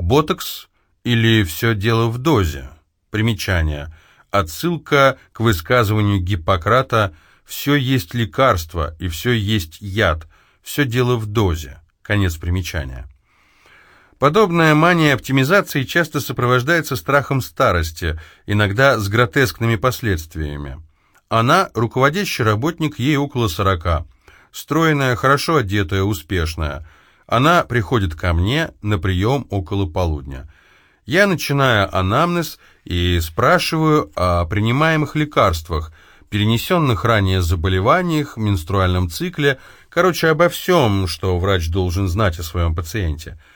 Ботокс или все дело в дозе? Примечание. Отсылка к высказыванию Гиппократа «все есть лекарство и все есть яд, все дело в дозе». Конец примечания. Подобная мания оптимизации часто сопровождается страхом старости, иногда с гротескными последствиями. Она – руководящий работник, ей около сорока. Стройная, хорошо одетая, успешная. Она приходит ко мне на прием около полудня. Я начинаю анамнез и спрашиваю о принимаемых лекарствах, перенесенных ранее заболеваниях, менструальном цикле, короче, обо всем, что врач должен знать о своем пациенте –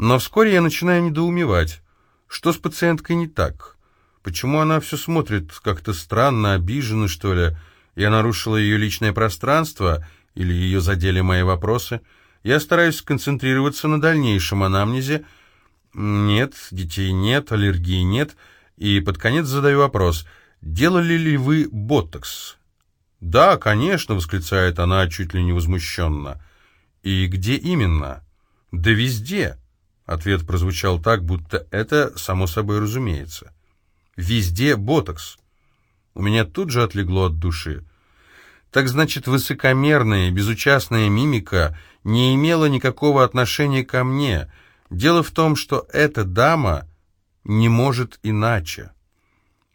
но вскоре я начинаю недоумевать. Что с пациенткой не так? Почему она все смотрит как-то странно, обиженно, что ли? Я нарушила ее личное пространство или ее задели мои вопросы? Я стараюсь сконцентрироваться на дальнейшем анамнезе. Нет, детей нет, аллергии нет. И под конец задаю вопрос. Делали ли вы ботокс? «Да, конечно», — восклицает она чуть ли не возмущенно. «И где именно?» «Да везде». Ответ прозвучал так, будто это само собой разумеется. Везде ботокс. У меня тут же отлегло от души. Так значит, высокомерная, безучастная мимика не имела никакого отношения ко мне. Дело в том, что эта дама не может иначе.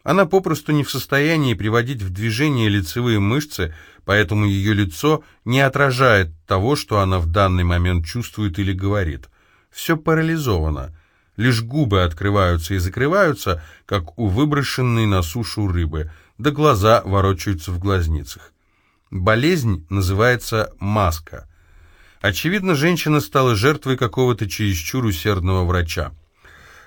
Она попросту не в состоянии приводить в движение лицевые мышцы, поэтому ее лицо не отражает того, что она в данный момент чувствует или говорит все парализовано. Лишь губы открываются и закрываются, как у выброшенной на сушу рыбы, да глаза ворочаются в глазницах. Болезнь называется маска. Очевидно, женщина стала жертвой какого-то чересчур усердного врача.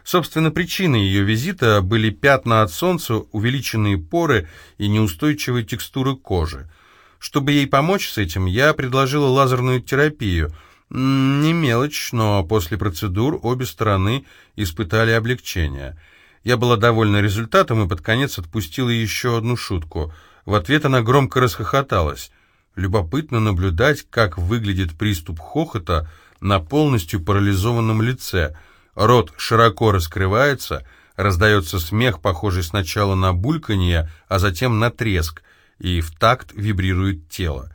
Собственно, причиной ее визита были пятна от солнца, увеличенные поры и неустойчивая текстура кожи. Чтобы ей помочь с этим, я предложила лазерную терапию – не мелочь, но после процедур обе стороны испытали облегчение. Я была довольна результатом и под конец отпустила еще одну шутку. В ответ она громко расхохоталась. Любопытно наблюдать, как выглядит приступ хохота на полностью парализованном лице. Рот широко раскрывается, раздается смех, похожий сначала на бульканье, а затем на треск, и в такт вибрирует тело.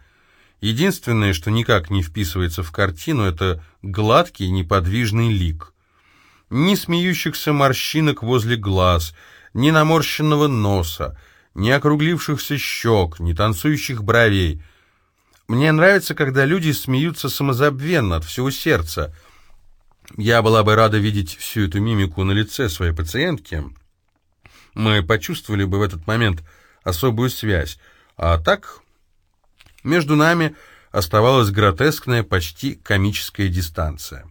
Единственное, что никак не вписывается в картину, это гладкий неподвижный лик. Ни смеющихся морщинок возле глаз, ни наморщенного носа, ни округлившихся щек, ни танцующих бровей. Мне нравится, когда люди смеются самозабвенно, от всего сердца. Я была бы рада видеть всю эту мимику на лице своей пациентки. Мы почувствовали бы в этот момент особую связь. А так между нами оставалась гротескная, почти комическая дистанция.